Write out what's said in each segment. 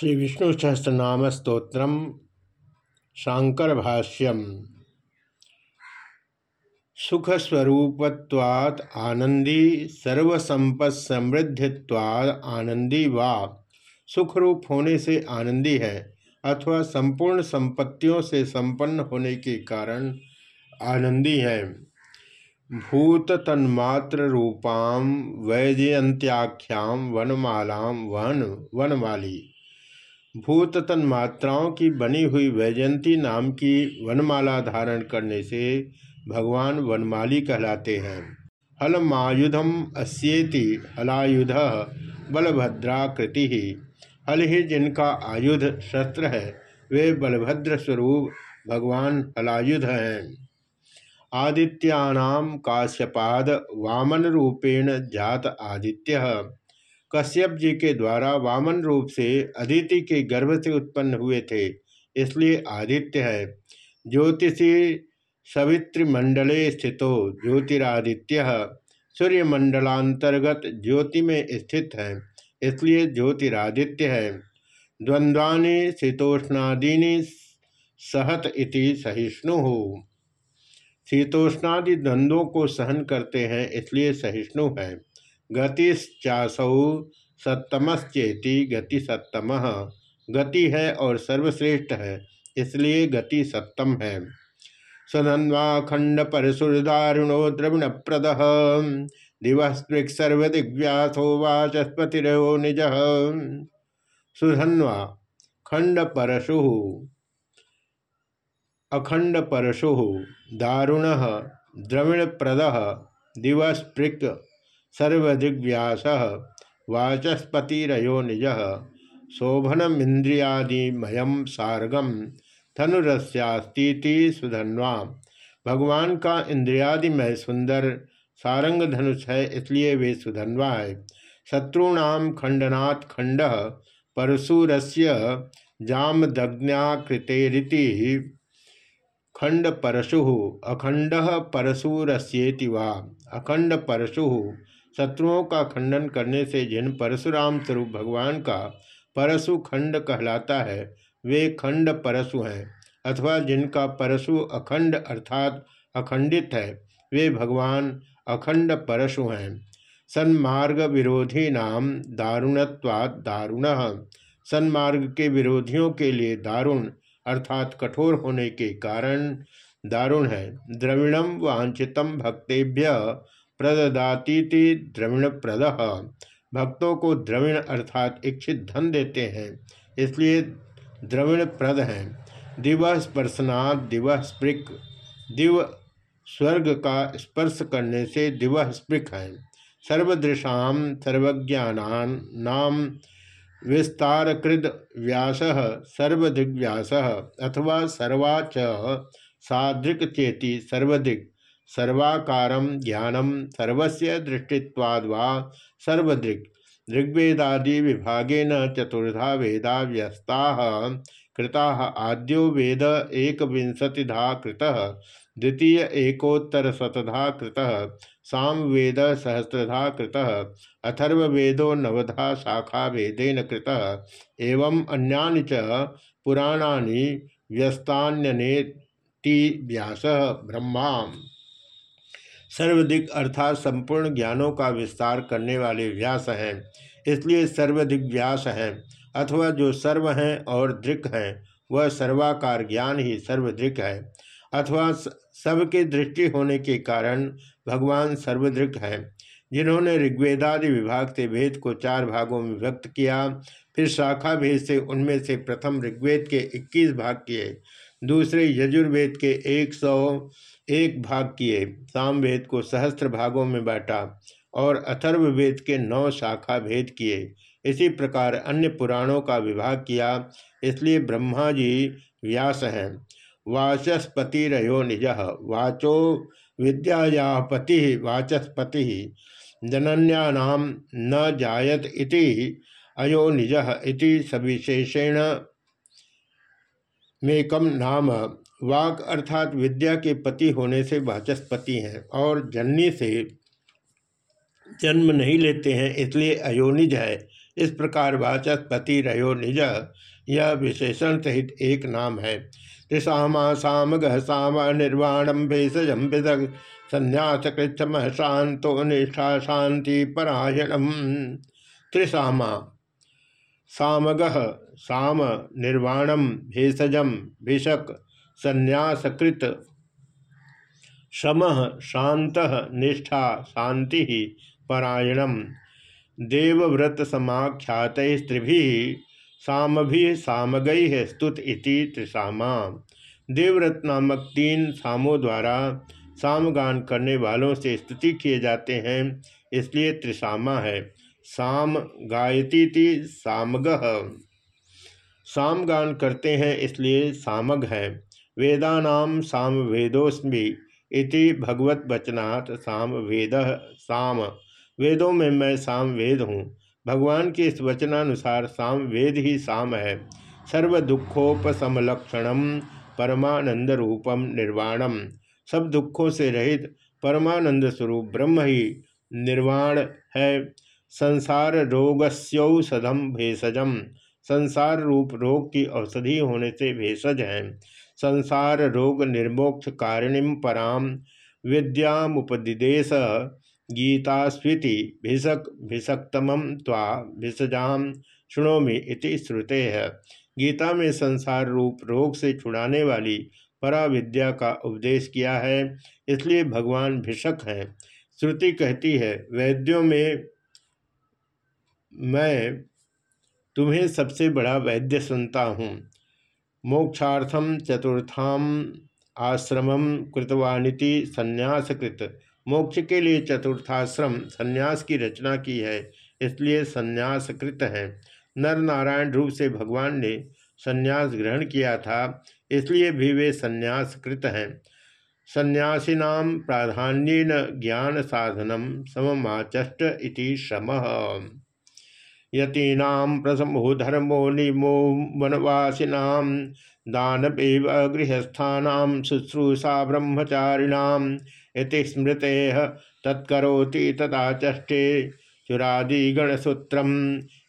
श्री विष्णु सहस्रनाम स्त्रोत्र शांकर भाष्यम सुखस्वरूपत्वात् आनंदी सर्वसंपत्समृद्धित्वाद आनंदी वा। सुखरूप होने से आनंदी है, अथवा संपूर्ण संपत्तियों से संपन्न होने के कारण आनंदी है। भूत तन्मात्र रूपाम वैजयंत्याख्याम वनमालाम वन वनमाली। भूत मात्राओं की बनी हुई वैजंती नाम की वनमाला धारण करने से भगवान वनमाली कहलाते हैं। हलमायुधम अस्येति, हलायुध बलभद्राकृति। ही हल ही जिनका आयुध शस्त्र है, वे बलभद्र स्वरूप भगवान हलायुध हैं। आदित्यानाम काश्यपाद वामन रूपेण जात आदित्य। कश्यप जी के द्वारा वामन रूप से अदिति के गर्भ से उत्पन्न हुए थे, इसलिए आदित्य है। ज्योतिषी सवित्रिमंडले स्थितो ज्योतिरादित्य सूर्यमंडलांतर्गत ज्योति में स्थित है, इसलिए ज्योतिरादित्य है। द्वंद्वानि शीतोष्णादीनि सहत इति सहिष्णु। हो शीतोष्णादि द्वंद्वों को सहन करते हैं, इसलिए सहिष्णु है। गतिश्चासौ सत्तमश्चेति गति सत्तम गति है और सर्वश्रेष्ठ है, इसलिए गति सत्तम है। सधन्वा खंड परशुरदारुणो द्रविण प्रद दिवस्पृक् सर्वदिग्व्यासो वाचस्पतिरो निज। सुधन्वा खंड परशु अखंड परशु दारुण द्रविण प्रद दिवस्पृक् सर्वदिग्व्यास वाचस्पतिरयो निज। शोभनमिंद्रियादिमयम सारगम धनुरस्यास्ती सुधन्वा भगवान का इंद्रियादिमय सुंदर सारंग धनुष है, इसलिए वे सुधन्वा है शत्रुणाम खंडनाथ खंड, परशुरस्य जामदग्न्याकृतेरिति। खंड परशु अखंड परशुरस्येति वा? अखंड परशु शत्रुओं का खंडन करने से जिन परशुराम स्वरूप भगवान का परशु खंड कहलाता है, वे खंड परशु हैं, अथवा जिनका परशु अखंड अर्थात अखंडित है, वे भगवान अखंड परशु हैं। सन्मार्ग विरोधी नाम दारुणत्वात् दारुण। सन्मार्ग के विरोधियों के लिए दारुण अर्थात कठोर होने के कारण दारुण है। द्रविणम वांछितम भक्तेभ्य प्रददातीति द्रविण प्रद भक्तों को द्रविण अर्थात इच्छित धन देते हैं, इसलिए द्रविण प्रद हैं। दिवह स्पर्शनाथ दिवह स्पृक दिव स्वर्ग का स्पर्श करने से दिवह स्पृक है। सर्वदृशाम, सर्वज्ञानान, नाम विस्तारकृद व्यास, सर्वदिग्व्यास अथवा सर्वाच सादृक चेती सर्वदिक सर्वाकारम ज्ञानम सर्वस्य दृष्टित्वाद वा सर्वदृक् ऋग्वेदादि विभागेन चतुर्धा वेदा व्यस्ता कृता आद्यो वेद एक विंशतिधा कृत, द्वितीय एकोत्तर शतधा कृत सामवेद सहस्रधा कृत अथर्वेदो नवधा शाखा वेदेन कृत एवं अन्यानि च पुराणानि व्यस्तान्यनेति व्यास ब्रह्मा सर्वदिक अर्थात संपूर्ण ज्ञानों का विस्तार करने वाले व्यास हैं। इसलिए सर्वधिक व्यास हैं, अथवा जो सर्व हैं और दृक हैं, वह सर्वाकार ज्ञान ही सर्वदृक है, अथवा सबके दृष्टि होने के कारण भगवान सर्वदृक हैं। जिन्होंने ऋग्वेदादि विभाग से वेद को चार भागों में व्यक्त किया, फिर शाखा भेद से उनमें से प्रथम ऋग्वेद के 21 भाग किए। दूसरे यजुर्वेद के एक सौ एक भाग किए। सामवेद को सहस्त्र भागों में बांटा और अथर्ववेद के नौ शाखा भेद किए। इसी प्रकार अन्य पुराणों का विभाग किया, इसलिए ब्रह्मा जी व्यास हैं। वाचस्पति रयो निज, वाचो विद्याया पति वाचस्पति जनन्यानाम न जायत इति, अयो निज इति सविशेषेण मेकम नाम, वाक अर्थात विद्या के पति होने से वाचस्पति हैं और जननी से जन्म नहीं लेते हैं, इसलिए अयोनिज है। इस प्रकार वाचस्पति रयो निज यह विशेषण सहित एक नाम है। त्रिसामा साम गह साम निर्वाणम भेषजम विदग। संन्यास कृतम शांतो निष्ठा शांति परायणम। त्रिसामा सामग साम निर्वाणम भेषजम भिषक संन्यासकृत। शम शांत निष्ठा शांति परायणम देवव्रत समाख्यात स्त्रिभि सामभि सामगई स्तुत इति त्रिसामा। देवव्रत नामक तीन सामों द्वारा सामगान करने वालों से स्तुति किए जाते हैं, इसलिए त्रिसामा है। साम गायती सामग। सामगान करते हैं इसलिए सामग है। वेदानाम साम वेदोस्मि इति भगवत वचनात् साम। वेद साम वेदों में मैं साम वेद हूँ। भगवान के इस वचनानुसार साम वेद ही साम है। सर्व दुखोपसमलक्षणम परमानंद रूपम निर्वाणम सब दुखों से रहित परमानंद स्वरूप ब्रह्म ही निर्वाण है। संसार रोगस्यौषधम भेषजम। संसार रूप रोग की औषधि होने से भेषज हैं। संसार रोग निर्मोक्ष कारिणीम पराम विद्यामुपदिदेश गीतास्वीति भिषक भिषक्तम त्वा भिषजाम शुणोमी इति श्रुते। है गीता में संसार रूप रोग से छुड़ाने वाली परा विद्या का उपदेश किया है, इसलिए भगवान भिषक हैं। श्रुति कहती है, वैद्यों में मैं तुम्हें सबसे बड़ा वैद्य सुनता हूँ। मोक्षार्थम चतुर्थाम आश्रमम कृतवानिति संन्यासकृत। मोक्ष के लिए चतुर्थाश्रम संन्यास की रचना की है, इसलिए संन्यासकृत है। नर नारायण रूप से भगवान ने संन्यास ग्रहण किया था, इसलिए भी वे संन्यासकृत हैं। संन्यासीनाम प्राधान्यन ज्ञान साधनम सममाचष्ट इति श्रम। यतीना प्रसमो धर्मो निमो वनवासीना दानवेव गृहस्थान शुश्रूषा ब्रह्मचारिणाम इति स्मृते तत्करोति तथा चष्टे चुरादिगणसूत्रम,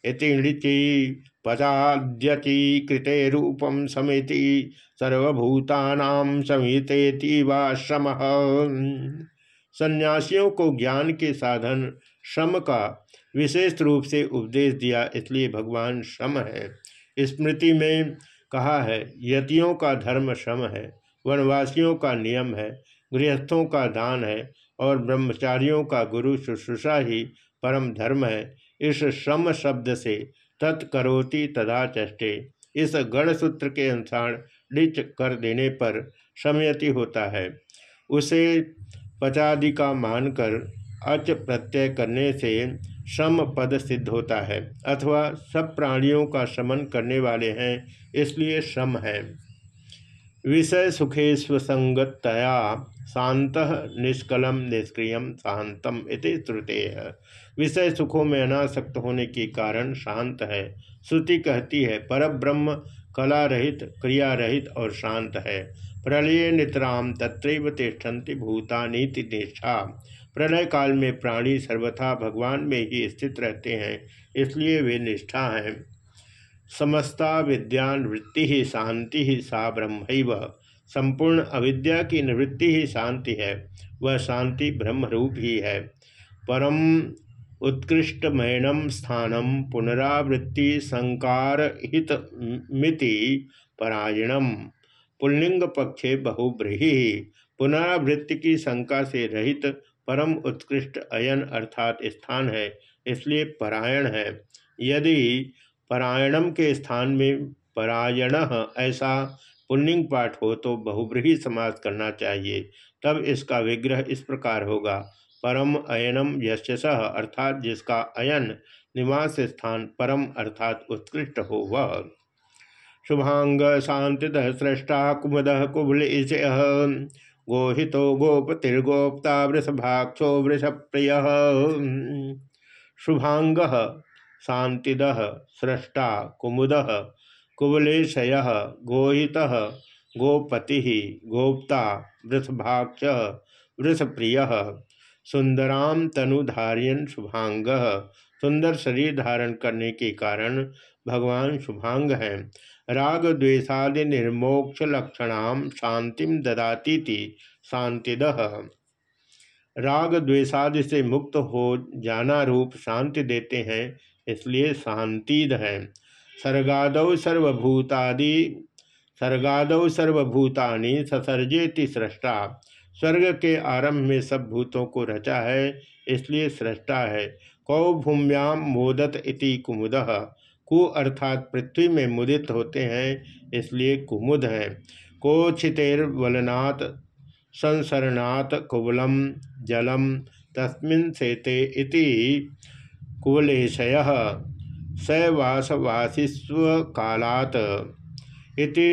इति णिचि पचाद्यचि कृते रूपम समिति सर्वभूतानाम समितेति सन्यासियों को ज्ञान के साधन श्रम का विशेष रूप से उपदेश दिया, इसलिए भगवान श्रम है। स्मृति में कहा है, यतियों का धर्म श्रम है, वनवासियों का नियम है, गृहस्थों का दान है, और ब्रह्मचारियों का गुरु शुश्रूषा ही परम धर्म है। इस श्रम शब्द से तत्करोति तदा चष्टे। इस गणसूत्र के अनुसार डिच कर देने पर समयति होता है। उसे पचादि का मानकर अच प्रत्यय करने से श्रम पद सिद्ध होता है, अथवा सब प्राणियों का शमन करने वाले हैं, इसलिए श्रम है। विषय सुखे स्वसंगतया शांत निष्कलम निष्क्रिय शांतम इति श्रुते। है विषय सुखों में अनासक्त होने के कारण शांत है। श्रुति कहती है पर ब्रह्म कला रहित क्रिया रहित और शांत है। प्रलय नितराम तत्रैव तिष्ठन्ति भूतानीति निष्ठा। प्रलय काल में प्राणी सर्वथा भगवान में ही स्थित रहते हैं, इसलिए वे निष्ठा हैं। समस्ता विद्यावृत्ति ही शांति ही सा ब्रह्म संपूर्ण अविद्या की निवृत्ति ही शांति है, वह शांति ब्रह्म रूप ही है। परम उत्कृष्टमयनम स्थानम पुनरावृत्ति संकार हित मिति परायणम। पुल्लिंग पक्षे बहुब्रीही। पुनरावृत्ति की शंका से रहित परम उत्कृष्ट अयन अर्थात स्थान है, इसलिए परायण है। यदि परायणम के स्थान में परायण ऐसा पुण्यंग पाठ हो तो बहुब्रीही समास करना चाहिए, तब इसका विग्रह इस प्रकार होगा। परम अयनम यश अर्थात जिसका अयन निवास स्थान परम अर्थात उत्कृष्ट हो वह शुभांग शांति सृष्टा कुमद कुबल गोहितो गोपतिर्गोप्ता वृषभाक्षो वृषप्रिय। शुभांग शांतिद सृष्टा कुमुद कुबलेशय गोहित, गोपति, गोप्ता, वृषभाक्ष, वृषप्रिय। सुंदराम तनुधारियन शुभांग सुंदर शरीर धारण करने के कारण भगवान शुभांग हैं। राग द्वेषादि निर्मोक्ष लक्षणाम शांतिम ददाती शांतिद राग द्वेषादि से मुक्त हो जाना रूप शांति देते हैं, इसलिए शांतिद है। सर्गादौ सर्वभूतादि, सर्गादौ सर्वभूतानि ससर्जेति सृष्टा। स्वर्ग के आरंभ में सब भूतों को रचा है, इसलिए सृष्टा है। कौ भूम्याम मोदत इति कुमुद। कु अर्थात पृथ्वी में मुदित होते हैं, इसलिए कुमुद हैं। कोचितेर्वलनात् संसरणात् कुबलम जलम तस्मिन् सेते इति कुवलेशय सवासवासिस्व कालात इति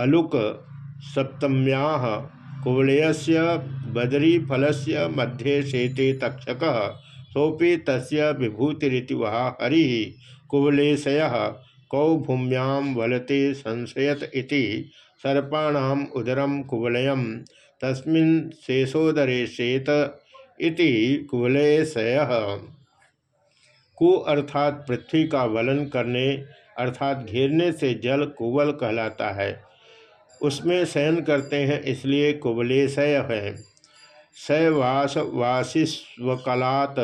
अलुक सप्तम्या कुवलयस्य बदरीफलस्य मध्ये शेते तक्षक सोपि तस्य विभूतिरिति वह हरि कुवलेशय कौभूम्यां वलते संशयत इति सर्पाणाम उदरम कुवलयम तस्मिन् शेषोदरे शेत इति कुवलेशय कु अर्थात पृथ्वी का वलन करने अर्थात घेरने से जल कुवल कहलाता है। उसमें शयन करते हैं इसलिए कुबलेशय है। शवास वासिस्वकलात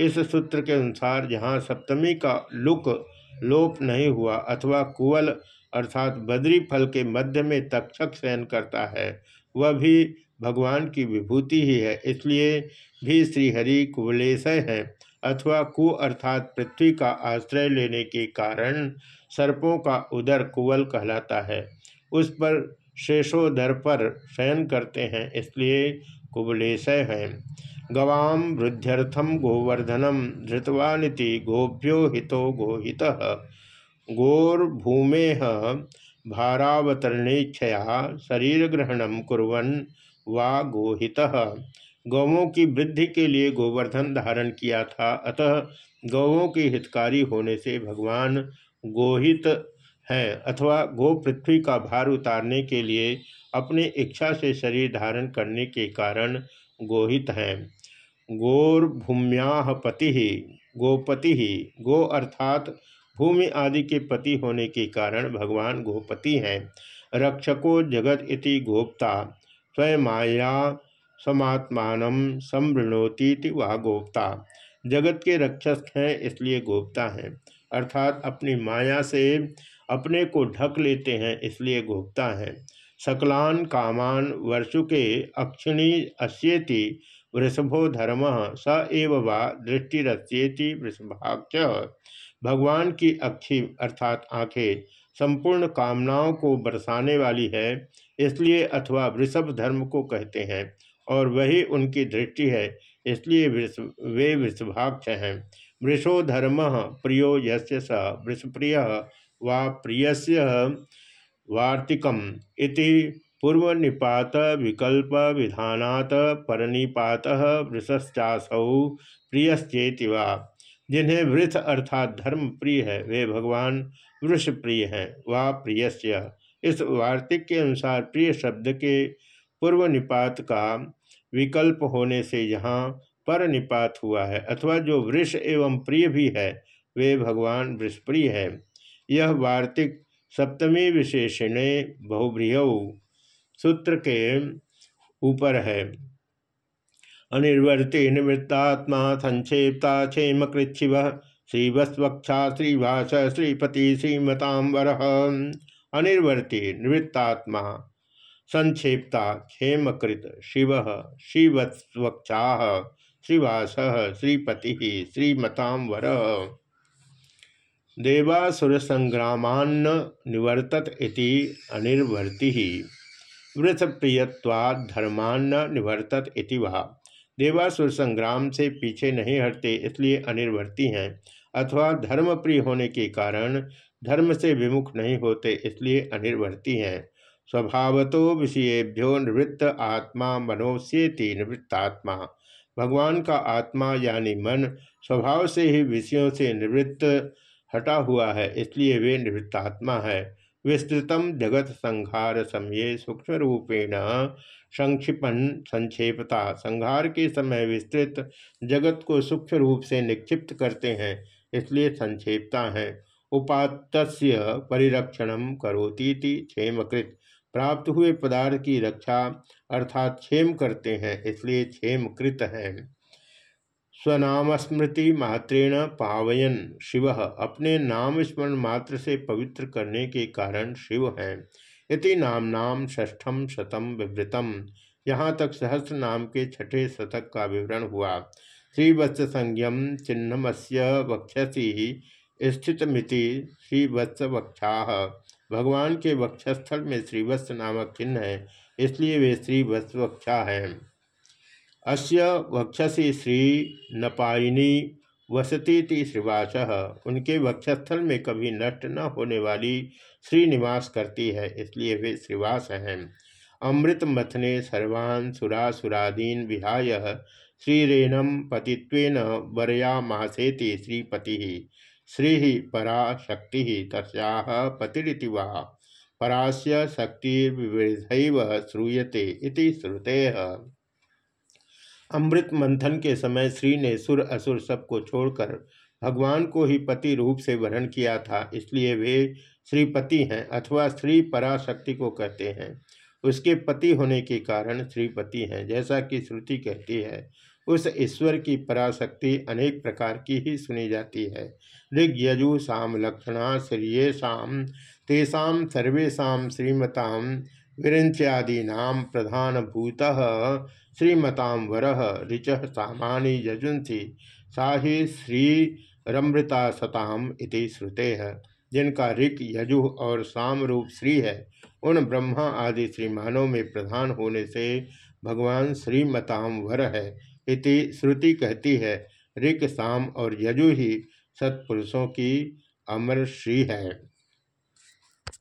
इस सूत्र के अनुसार जहाँ सप्तमी का लुक लोप नहीं हुआ अथवा कुवल अर्थात बद्री फल के मध्य में तक्षक शयन करता है, वह भी भगवान की विभूति ही है, इसलिए भी श्रीहरि कुवलेशय हैं अथवा कु अर्थात पृथ्वी का आश्रय लेने के कारण सर्पों का उदर कुवल कहलाता है। उस पर शेषोदर पर शयन करते हैं, इसलिए कुबलेशय हैं। गवाम वृद्ध्यर्थम गोवर्धनम धृतवानिति गोभ्यो हितो गोहित। गोर्भूमेह भारावतरणेक्षया शरीर ग्रहण कुरन वा गोहित। गौवों की वृद्धि के लिए गोवर्धन धारण किया था, अतः गौवों के हितकारी होने से भगवान गोहित हैं अथवा गो पृथ्वी का भार उतारने के लिए अपनी इच्छा से शरीर धारण करने के कारण गोहित हैं। गोर्भूम्या पति ही गोपति ही गो अर्थात भूमि आदि के पति होने के कारण भगवान गोपति हैं। रक्षको जगत इति गोप्ता स्वयं माया समात्मान संवृणोती वह गोप्ता। जगत के रक्षक हैं, इसलिए गोप्ता हैं। अर्थात अपनी माया से अपने को ढक लेते हैं, इसलिए गोप्ता हैं। सकलान कामान वर्षुके अक्षिणी अस्येति वृषभो धर्म स एव वा दृष्टिरस्येति वृषभाक्ष भगवान की अक्षी अर्थात आँखें संपूर्ण कामनाओं को बरसाने वाली है, इसलिए अथवा वृषभ धर्म को कहते हैं, और वही उनकी दृष्टि है, इसलिए वे वृषभाक्ष हैं। वृषो धर्म प्रियो यस्य स, वृषप्रिय वा प्रियस्य वार्तिकम इति पूर्व निपात विकल्प विधानात परनिपात वृषश्चासौ प्रियश्चेति वा। जिन्हें वृथ अर्थात धर्म प्रिय है, वे भगवान वृष प्रिय हैं, वा प्रियस्य इस वार्तिक के अनुसार प्रिय शब्द के पूर्व निपात का विकल्प होने से यहाँ पर निपात हुआ है, अथवा जो वृष एवं प्रिय भी है, वे भगवान वृषप्रिय है। यह वार्तिक सप्तमी विशेषणे बहुब्रीह सूत्र के ऊपर है। अनिर्वर्ति निवृत्तात्मा संक्षेपता क्षेम कृच्छिव श्रीवस्वक्षा श्रीवास श्रीपति श्रीमतांबर अनिर्वर्ति निवृत्तात्मा संक्षेपता क्षेमकृत शिव श्रीवत्वक्षा श्रीवास श्रीपति श्रीमतांवर देवासुर संग्रामान्न निवर्तत इति अनिर्वर्ति। वृथ प्रियवाद धर्मान्न निवर्तत इति वहा देवासुर संग्राम से पीछे नहीं हटते, इसलिए अनिर्वर्ती हैं, अथवा धर्म प्रिय होने के कारण धर्म से विमुख नहीं होते, इसलिए अनिर्वर्ती हैं। स्वभावतो विषयेभ्यो निवृत्त आत्मा मनोस्येति निवृत्तात्मा। भगवान का आत्मा यानी मन स्वभाव से ही विषयों से निवृत्त हटा हुआ है, इसलिए वे निवृत्तात्मा है। विस्तृतम जगत संहार समय सूक्ष्म रूपेण संक्षिपन संक्षेपता। संहार के समय विस्तृत जगत को सूक्ष्म रूप से निक्षिप्त करते हैं, इसलिए संक्षेपता है। उपात परिरक्षण करोती क्षेमकृत। प्राप्त हुए पदार्थ की रक्षा अर्थात क्षेम करते हैं, इसलिए क्षेमकृत है। स्वनाम स्मृति मात्रेण पावयन शिव। अपने नाम स्मरण मात्र से पवित्र करने के कारण शिव हैं। इति नाम नाम षष्ठम शतम विवृतम। यहाँ तक सहस्त्र नाम के छठे शतक का विवरण हुआ। श्रीवत्स संज्ञम चिन्हमस्य वक्षसी स्थितमिति श्रीवत्स वक्षा भगवान के वक्षस्थल में श्रीवत्स नामक चिन्ह है, इसलिए वे श्रीवत्स वक्षा हैं। अस्य वक्षसी श्री नपायिनी वसती श्रीवास। उनके वक्षस्थल में कभी नष्ट न होने वाली श्रीनिवास करती है, इसलिए वे श्रीवास हैं। अमृत मथने सर्वान् सुरासुरादीन विहाय। श्रीरेणम पतित्वेन वरयामासेति श्रीपति। श्री परा शक्ति तस्या पतिरिति वा। परास्य शक्तिर्विवृधैव श्रूयते इति श्रुते। अमृत मंथन के समय श्री ने सुर असुर सबको छोड़कर भगवान को ही पति रूप से वर्ण किया था, इसलिए वे श्रीपति हैं अथवा श्री पराशक्ति को कहते हैं। उसके पति होने के कारण श्रीपति हैं, जैसा कि श्रुति कहती है, उस ईश्वर की पराशक्ति अनेक प्रकार की ही सुनी जाती है। ऋग यजु साम लक्षणा श्रियेषाम तेषा सर्वेशा श्रीमताम विरंच्यादीना प्रधान भूत श्रीमताम ऋच सामानी यजुंसी साहि श्री रमृता सताम इति श्रुते है जिनका ऋक, यजु और साम रूप श्री है। उन ब्रह्मा आदि श्रीमानों में प्रधान होने से भगवान श्रीमताम वर है इति श्रुति कहती है। ऋक, साम और यजु ही सत्पुरुषों की अमर श्री है।